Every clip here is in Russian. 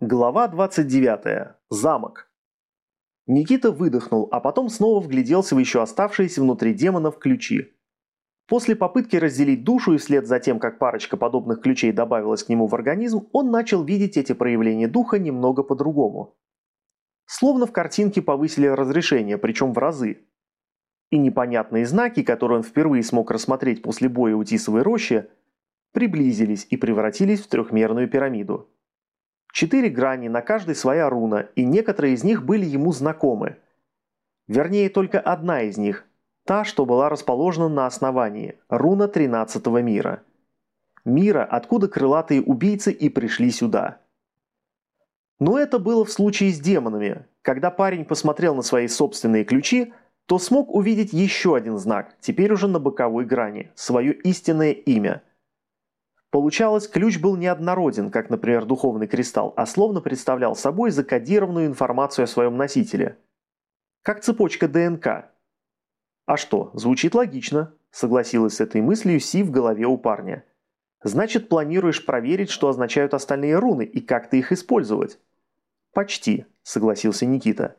Глава 29. Замок. Никита выдохнул, а потом снова вгляделся в еще оставшиеся внутри демонов ключи. После попытки разделить душу и вслед за тем, как парочка подобных ключей добавилась к нему в организм, он начал видеть эти проявления духа немного по-другому. Словно в картинке повысили разрешение, причем в разы. И непонятные знаки, которые он впервые смог рассмотреть после боя у Тисовой рощи, приблизились и превратились в трехмерную пирамиду. Четыре грани, на каждой своя руна, и некоторые из них были ему знакомы. Вернее, только одна из них, та, что была расположена на основании, руна 13 мира. Мира, откуда крылатые убийцы и пришли сюда. Но это было в случае с демонами. Когда парень посмотрел на свои собственные ключи, то смог увидеть еще один знак, теперь уже на боковой грани, свое истинное имя – Получалось, ключ был неоднороден, как, например, духовный кристалл, а словно представлял собой закодированную информацию о своем носителе. Как цепочка ДНК. А что, звучит логично, согласилась с этой мыслью Си в голове у парня. Значит, планируешь проверить, что означают остальные руны и как ты их использовать? Почти, согласился Никита.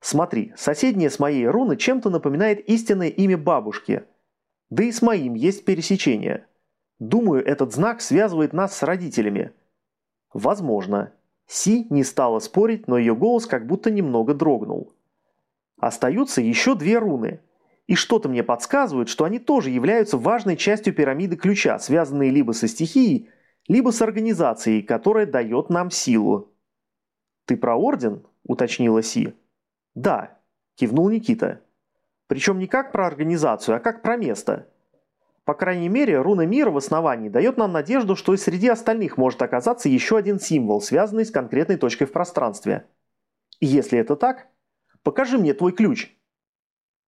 Смотри, соседняя с моей руны чем-то напоминает истинное имя бабушки. Да и с моим есть пересечение – Думаю, этот знак связывает нас с родителями. Возможно. Си не стала спорить, но ее голос как будто немного дрогнул. Остаются еще две руны. И что-то мне подсказывает, что они тоже являются важной частью пирамиды ключа, связанные либо со стихией, либо с организацией, которая дает нам силу. «Ты про орден?» – уточнила Си. «Да», – кивнул Никита. «Причем не как про организацию, а как про место. По крайней мере, руна мира в основании дает нам надежду, что и среди остальных может оказаться еще один символ, связанный с конкретной точкой в пространстве. И если это так, покажи мне твой ключ.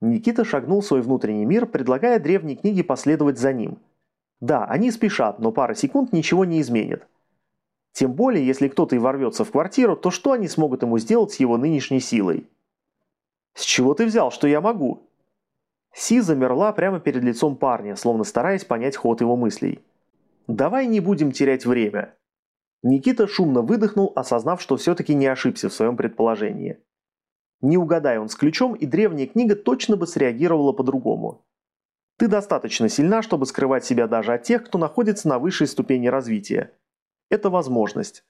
Никита шагнул в свой внутренний мир, предлагая древней книге последовать за ним. Да, они спешат, но пара секунд ничего не изменит. Тем более, если кто-то и ворвется в квартиру, то что они смогут ему сделать с его нынешней силой? «С чего ты взял, что я могу?» Си замерла прямо перед лицом парня, словно стараясь понять ход его мыслей. «Давай не будем терять время». Никита шумно выдохнул, осознав, что все-таки не ошибся в своем предположении. Не угадай он с ключом, и древняя книга точно бы среагировала по-другому. Ты достаточно сильна, чтобы скрывать себя даже от тех, кто находится на высшей ступени развития. Это возможность.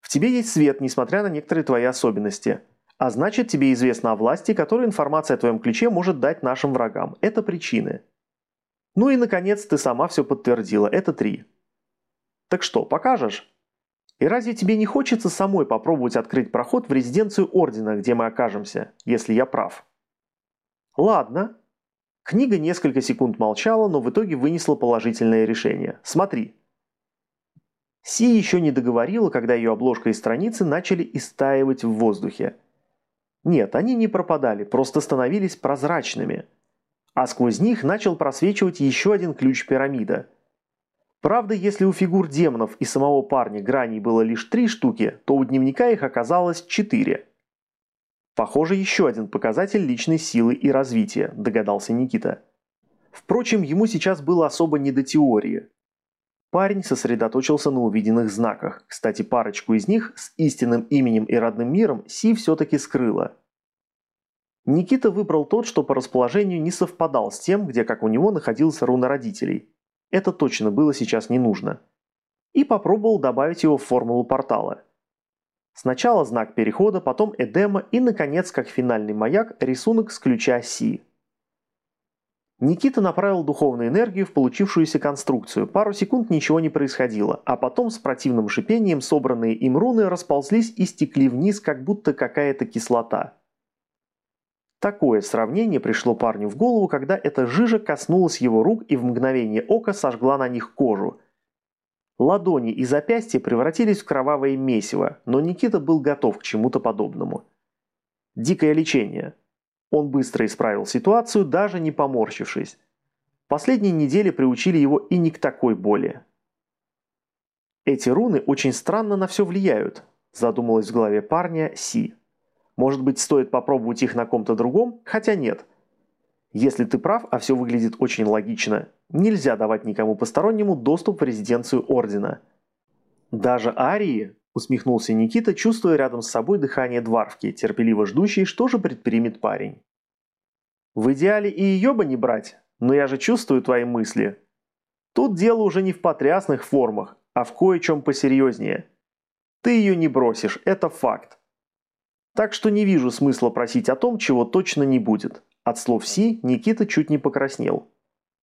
В тебе есть свет, несмотря на некоторые твои особенности – а значит, тебе известно о власти, которую информация о твоем ключе может дать нашим врагам. Это причины. Ну и, наконец, ты сама все подтвердила. Это три. Так что, покажешь? И разве тебе не хочется самой попробовать открыть проход в резиденцию Ордена, где мы окажемся, если я прав? Ладно. Книга несколько секунд молчала, но в итоге вынесла положительное решение. Смотри. Си еще не договорила, когда ее обложка и страницы начали истаивать в воздухе. Нет, они не пропадали, просто становились прозрачными. А сквозь них начал просвечивать еще один ключ пирамида. Правда, если у фигур демонов и самого парня граней было лишь три штуки, то у дневника их оказалось четыре. Похоже, еще один показатель личной силы и развития, догадался Никита. Впрочем, ему сейчас было особо не до теории. Парень сосредоточился на увиденных знаках. Кстати, парочку из них с истинным именем и родным миром Си все-таки скрыла. Никита выбрал тот, что по расположению не совпадал с тем, где, как у него, находился руна родителей. Это точно было сейчас не нужно. И попробовал добавить его в формулу портала. Сначала знак перехода, потом эдема и, наконец, как финальный маяк, рисунок с ключа Си. Никита направил духовную энергию в получившуюся конструкцию. Пару секунд ничего не происходило, а потом с противным шипением собранные им руны расползлись и стекли вниз, как будто какая-то кислота. Такое сравнение пришло парню в голову, когда эта жижа коснулась его рук и в мгновение ока сожгла на них кожу. Ладони и запястья превратились в кровавое месиво, но Никита был готов к чему-то подобному. Дикое лечение. Он быстро исправил ситуацию, даже не поморщившись. Последние недели приучили его и не к такой боли. «Эти руны очень странно на все влияют», задумалась в голове парня Си. Может быть, стоит попробовать их на ком-то другом? Хотя нет. Если ты прав, а все выглядит очень логично, нельзя давать никому постороннему доступ в резиденцию Ордена. Даже Арии, Усмехнулся Никита, чувствуя рядом с собой дыхание дварвки, терпеливо ждущей, что же предпримет парень. В идеале и ее бы не брать, но я же чувствую твои мысли. Тут дело уже не в потрясных формах, а в кое-чем посерьезнее. Ты ее не бросишь, это факт. Так что не вижу смысла просить о том, чего точно не будет. От слов Си Никита чуть не покраснел.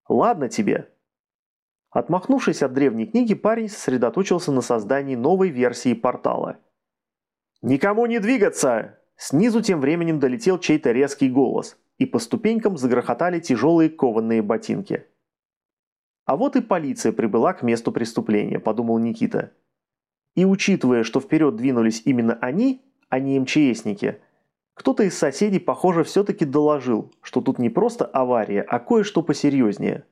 Ладно тебе, Отмахнувшись от древней книги, парень сосредоточился на создании новой версии портала. «Никому не двигаться!» Снизу тем временем долетел чей-то резкий голос, и по ступенькам загрохотали тяжелые кованные ботинки. «А вот и полиция прибыла к месту преступления», – подумал Никита. И учитывая, что вперед двинулись именно они, а не МЧСники, кто-то из соседей, похоже, все-таки доложил, что тут не просто авария, а кое-что посерьезнее –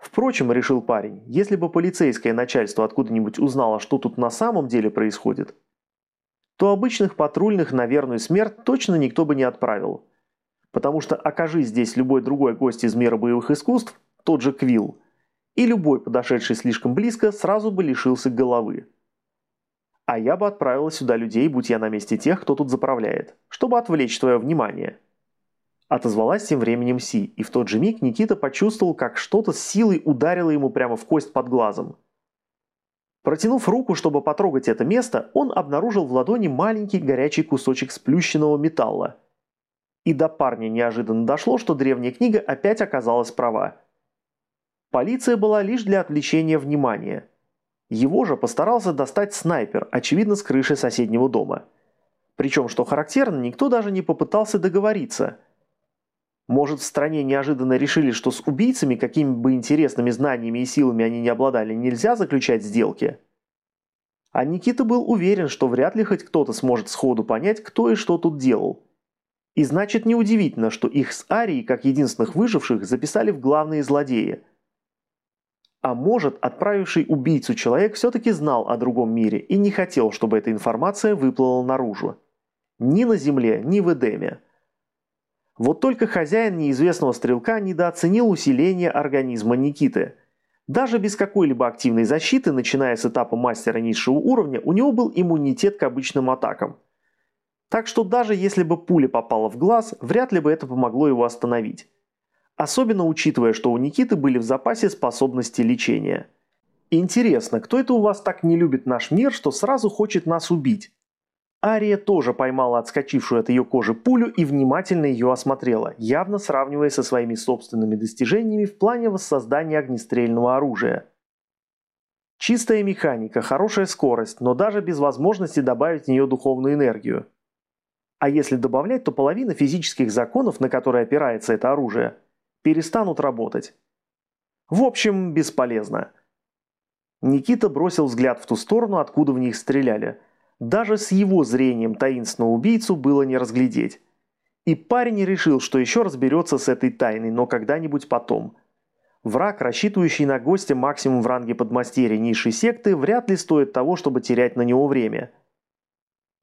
Впрочем, решил парень, если бы полицейское начальство откуда-нибудь узнало, что тут на самом деле происходит, то обычных патрульных на верную смерть точно никто бы не отправил. Потому что окажись здесь любой другой гость из мира боевых искусств, тот же Квилл, и любой, подошедший слишком близко, сразу бы лишился головы. А я бы отправила сюда людей, будь я на месте тех, кто тут заправляет, чтобы отвлечь твое внимание – Отозвалась тем временем Си, и в тот же миг Никита почувствовал, как что-то с силой ударило ему прямо в кость под глазом. Протянув руку, чтобы потрогать это место, он обнаружил в ладони маленький горячий кусочек сплющенного металла. И до парня неожиданно дошло, что древняя книга опять оказалась права. Полиция была лишь для отвлечения внимания. Его же постарался достать снайпер, очевидно с крыши соседнего дома. Причем, что характерно, никто даже не попытался договориться – может, в стране неожиданно решили, что с убийцами, какими бы интересными знаниями и силами они не обладали, нельзя заключать сделки? А Никита был уверен, что вряд ли хоть кто-то сможет сходу понять, кто и что тут делал. И значит неудивительно, что их с Арией, как единственных выживших, записали в главные злодеи. А может, отправивший убийцу человек все-таки знал о другом мире и не хотел, чтобы эта информация выплыла наружу. Ни на Земле, ни в Эдеме. Вот только хозяин неизвестного стрелка недооценил усиление организма Никиты. Даже без какой-либо активной защиты, начиная с этапа мастера низшего уровня, у него был иммунитет к обычным атакам. Так что даже если бы пуля попала в глаз, вряд ли бы это помогло его остановить. Особенно учитывая, что у Никиты были в запасе способности лечения. Интересно, кто это у вас так не любит наш мир, что сразу хочет нас убить? Ария тоже поймала отскочившую от ее кожи пулю и внимательно ее осмотрела, явно сравнивая со своими собственными достижениями в плане воссоздания огнестрельного оружия. Чистая механика, хорошая скорость, но даже без возможности добавить в нее духовную энергию. А если добавлять, то половина физических законов, на которые опирается это оружие, перестанут работать. В общем, бесполезно. Никита бросил взгляд в ту сторону, откуда в них стреляли – даже с его зрением таинственного убийцу было не разглядеть. И парень решил, что еще разберется с этой тайной, но когда-нибудь потом. Враг, рассчитывающий на гостя максимум в ранге подмастерья низшей секты, вряд ли стоит того, чтобы терять на него время.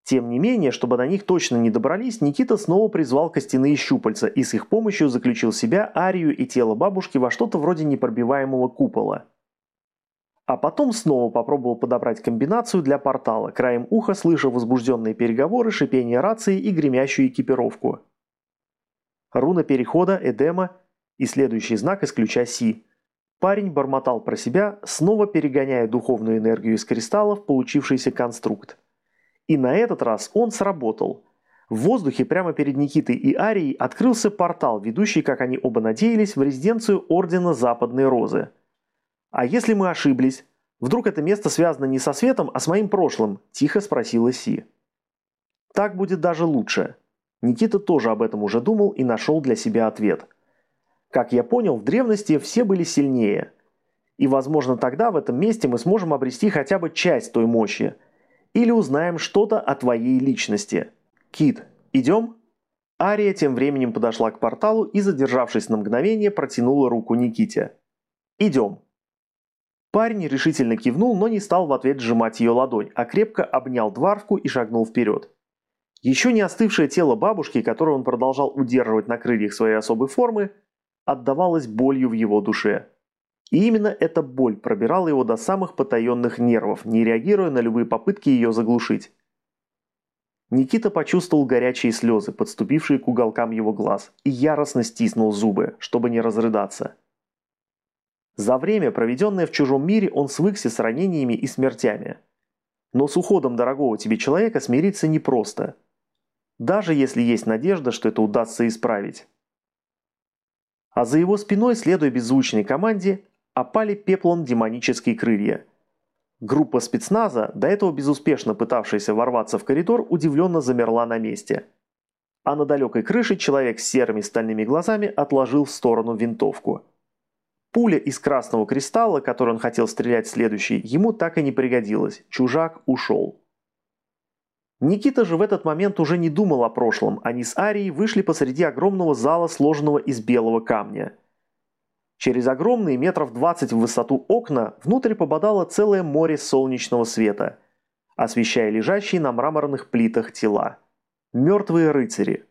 Тем не менее, чтобы до них точно не добрались, Никита снова призвал костяные щупальца и с их помощью заключил себя, Арию и тело бабушки во что-то вроде непробиваемого купола. А потом снова попробовал подобрать комбинацию для портала, краем уха слыша возбужденные переговоры, шипение рации и гремящую экипировку. Руна перехода, Эдема и следующий знак из ключа Си. Парень бормотал про себя, снова перегоняя духовную энергию из кристалла в получившийся конструкт. И на этот раз он сработал. В воздухе прямо перед Никитой и Арией открылся портал, ведущий, как они оба надеялись, в резиденцию Ордена Западной Розы. «А если мы ошиблись? Вдруг это место связано не со светом, а с моим прошлым?» – тихо спросила Си. «Так будет даже лучше». Никита тоже об этом уже думал и нашел для себя ответ. Как я понял, в древности все были сильнее. И, возможно, тогда в этом месте мы сможем обрести хотя бы часть той мощи. Или узнаем что-то о твоей личности. Кит, идем?» Ария тем временем подошла к порталу и, задержавшись на мгновение, протянула руку Никите. «Идем». Парень решительно кивнул, но не стал в ответ сжимать ее ладонь, а крепко обнял дворфку и шагнул вперед. Еще не остывшее тело бабушки, которое он продолжал удерживать на крыльях своей особой формы, отдавалось болью в его душе. И именно эта боль пробирала его до самых потаенных нервов, не реагируя на любые попытки ее заглушить. Никита почувствовал горячие слезы, подступившие к уголкам его глаз, и яростно стиснул зубы, чтобы не разрыдаться. За время, проведенное в чужом мире, он свыкся с ранениями и смертями. Но с уходом дорогого тебе человека смириться непросто. Даже если есть надежда, что это удастся исправить. А за его спиной, следуя беззвучной команде, опали пеплом демонические крылья. Группа спецназа, до этого безуспешно пытавшаяся ворваться в коридор, удивленно замерла на месте. А на далекой крыше человек с серыми стальными глазами отложил в сторону винтовку. Пуля из красного кристалла, которой он хотел стрелять следующей, ему так и не пригодилась. Чужак ушел. Никита же в этот момент уже не думал о прошлом. Они с Арией вышли посреди огромного зала, сложенного из белого камня – Через огромные метров 20 в высоту окна внутрь попадало целое море солнечного света, освещая лежащие на мраморных плитах тела. Мертвые рыцари.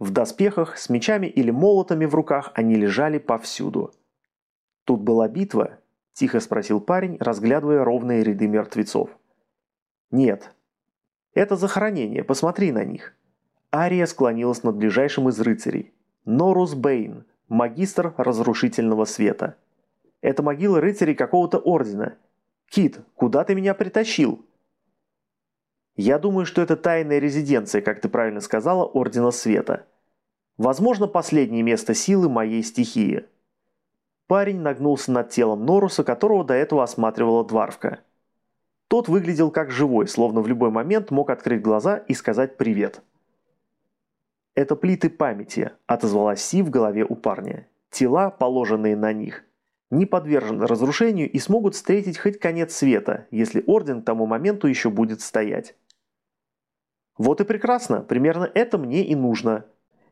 В доспехах, с мечами или молотами в руках они лежали повсюду. «Тут была битва?» – тихо спросил парень, разглядывая ровные ряды мертвецов. «Нет. Это захоронение, посмотри на них». Ария склонилась над ближайшим из рыцарей. Норус Бэйн, магистр разрушительного света. Это могила рыцарей какого-то ордена. Кит, куда ты меня притащил? Я думаю, что это тайная резиденция, как ты правильно сказала, Ордена Света. Возможно, последнее место силы моей стихии. Парень нагнулся над телом Норуса, которого до этого осматривала Дварвка. Тот выглядел как живой, словно в любой момент мог открыть глаза и сказать «привет». «Это плиты памяти», – отозвалась Си в голове у парня. «Тела, положенные на них, не подвержены разрушению и смогут встретить хоть конец света, если Орден к тому моменту еще будет стоять». «Вот и прекрасно, примерно это мне и нужно».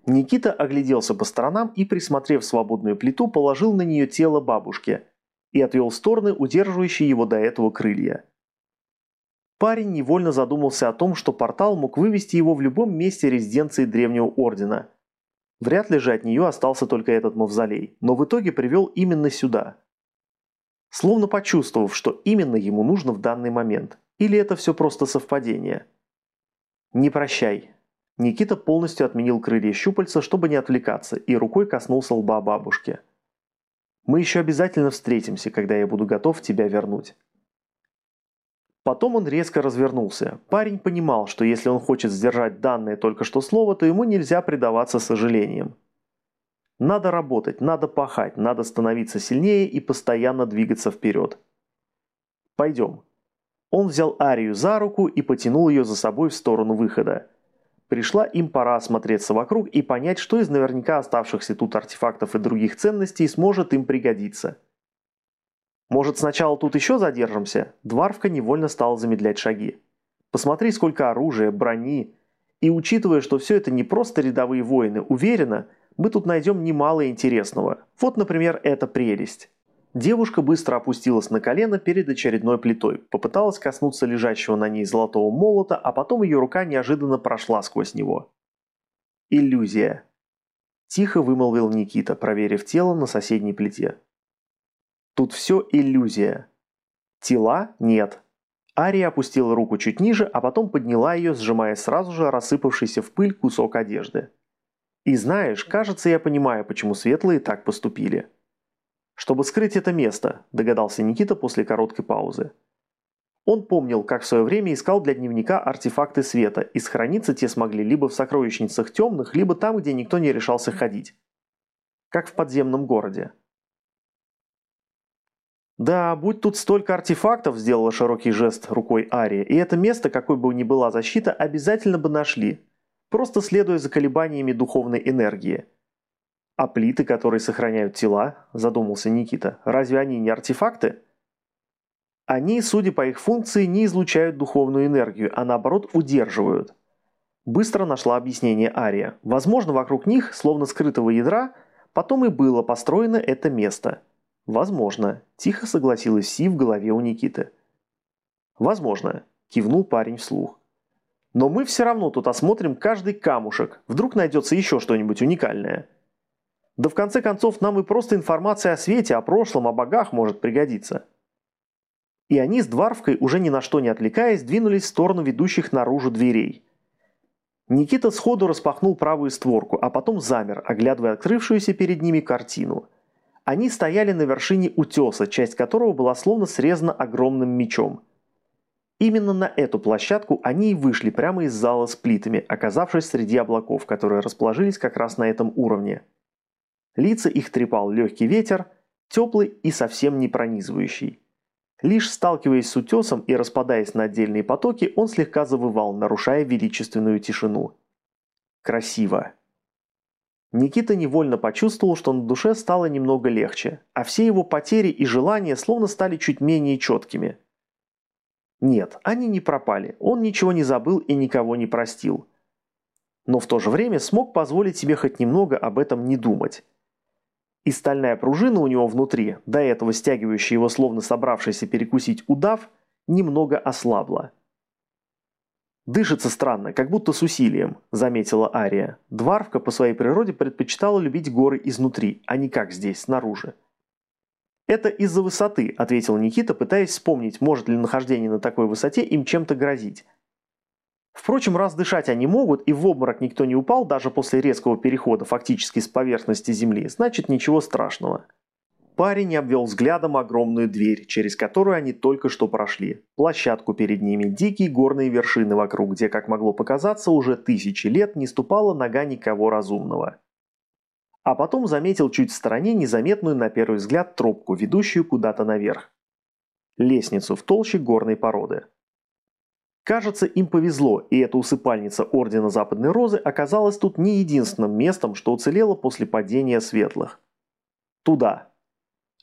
Никита огляделся по сторонам и, присмотрев свободную плиту, положил на нее тело бабушки и отвел в стороны удерживающие его до этого крылья. Парень невольно задумался о том, что портал мог вывести его в любом месте резиденции Древнего Ордена. Вряд ли же от нее остался только этот мавзолей, но в итоге привел именно сюда. Словно почувствовав, что именно ему нужно в данный момент. Или это все просто совпадение? «Не прощай». Никита полностью отменил крылья щупальца, чтобы не отвлекаться, и рукой коснулся лба бабушки. «Мы еще обязательно встретимся, когда я буду готов тебя вернуть». Потом он резко развернулся. Парень понимал, что если он хочет сдержать данное только что слово, то ему нельзя предаваться сожалениям. Надо работать, надо пахать, надо становиться сильнее и постоянно двигаться вперед. Пойдем. Он взял Арию за руку и потянул ее за собой в сторону выхода. Пришла им пора осмотреться вокруг и понять, что из наверняка оставшихся тут артефактов и других ценностей сможет им пригодиться – может, сначала тут еще задержимся? Дварвка невольно стала замедлять шаги. Посмотри, сколько оружия, брони. И учитывая, что все это не просто рядовые воины, уверена, мы тут найдем немало интересного. Вот, например, эта прелесть. Девушка быстро опустилась на колено перед очередной плитой, попыталась коснуться лежащего на ней золотого молота, а потом ее рука неожиданно прошла сквозь него. Иллюзия. Тихо вымолвил Никита, проверив тело на соседней плите. Тут все иллюзия. Тела нет. Ария опустила руку чуть ниже, а потом подняла ее, сжимая сразу же рассыпавшийся в пыль кусок одежды. И знаешь, кажется, я понимаю, почему светлые так поступили. Чтобы скрыть это место, догадался Никита после короткой паузы. Он помнил, как в свое время искал для дневника артефакты света, и сохраниться те смогли либо в сокровищницах темных, либо там, где никто не решался ходить. Как в подземном городе. Да, будь тут столько артефактов, сделала широкий жест рукой Ария, и это место, какой бы ни была защита, обязательно бы нашли, просто следуя за колебаниями духовной энергии. А плиты, которые сохраняют тела, задумался Никита, разве они не артефакты? Они, судя по их функции, не излучают духовную энергию, а наоборот удерживают. Быстро нашла объяснение Ария. Возможно, вокруг них, словно скрытого ядра, потом и было построено это место – «Возможно», – тихо согласилась Си в голове у Никиты. «Возможно», – кивнул парень вслух. «Но мы все равно тут осмотрим каждый камушек, вдруг найдется еще что-нибудь уникальное». Да в конце концов нам и просто информация о свете, о прошлом, о богах может пригодиться. И они с Дварвкой, уже ни на что не отвлекаясь, двинулись в сторону ведущих наружу дверей. Никита сходу распахнул правую створку, а потом замер, оглядывая открывшуюся перед ними картину. Они стояли на вершине утеса, часть которого была словно срезана огромным мечом. Именно на эту площадку они и вышли прямо из зала с плитами, оказавшись среди облаков, которые расположились как раз на этом уровне. Лица их трепал легкий ветер, теплый и совсем не пронизывающий. Лишь сталкиваясь с утесом и распадаясь на отдельные потоки, он слегка завывал, нарушая величественную тишину. Красиво. Никита невольно почувствовал, что на душе стало немного легче, а все его потери и желания словно стали чуть менее четкими. Нет, они не пропали, он ничего не забыл и никого не простил. Но в то же время смог позволить себе хоть немного об этом не думать и стальная пружина у него внутри, до этого стягивающая его словно собравшийся перекусить удав, немного ослабла. «Дышится странно, как будто с усилием», – заметила Ария. Дварвка по своей природе предпочитала любить горы изнутри, а не как здесь, снаружи. «Это из-за высоты», – ответил Никита, пытаясь вспомнить, может ли нахождение на такой высоте им чем-то грозить. Впрочем, раз дышать они могут, и в обморок никто не упал даже после резкого перехода фактически с поверхности земли, значит ничего страшного. Парень обвел взглядом огромную дверь, через которую они только что прошли. Площадку перед ними, дикие горные вершины вокруг, где, как могло показаться, уже тысячи лет не ступала нога никого разумного. А потом заметил чуть в стороне незаметную на первый взгляд тропку, ведущую куда-то наверх. Лестницу в толще горной породы. Кажется, им повезло, и эта усыпальница Ордена Западной Розы оказалась тут не единственным местом, что уцелело после падения Светлых. Туда.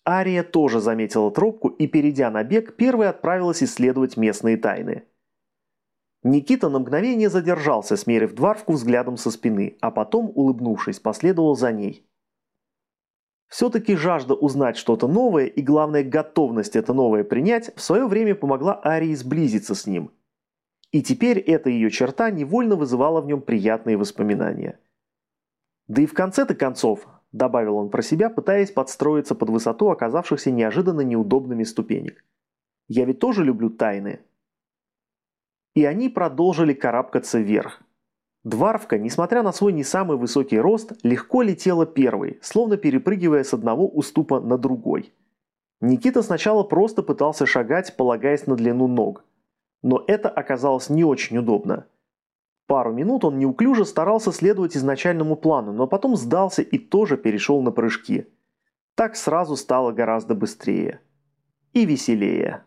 Ария тоже заметила тропку и, перейдя на бег, первой отправилась исследовать местные тайны. Никита на мгновение задержался, смерив Дварвку взглядом со спины, а потом, улыбнувшись, последовал за ней. Все-таки жажда узнать что-то новое и, главное, готовность это новое принять в свое время помогла Арии сблизиться с ним – и теперь эта ее черта невольно вызывала в нем приятные воспоминания. Да и в конце-то концов, добавил он про себя, пытаясь подстроиться под высоту оказавшихся неожиданно неудобными ступенек. Я ведь тоже люблю тайны. И они продолжили карабкаться вверх. Дварвка, несмотря на свой не самый высокий рост, легко летела первой, словно перепрыгивая с одного уступа на другой. Никита сначала просто пытался шагать, полагаясь на длину ног – но это оказалось не очень удобно. Пару минут он неуклюже старался следовать изначальному плану, но потом сдался и тоже перешел на прыжки. Так сразу стало гораздо быстрее. И веселее.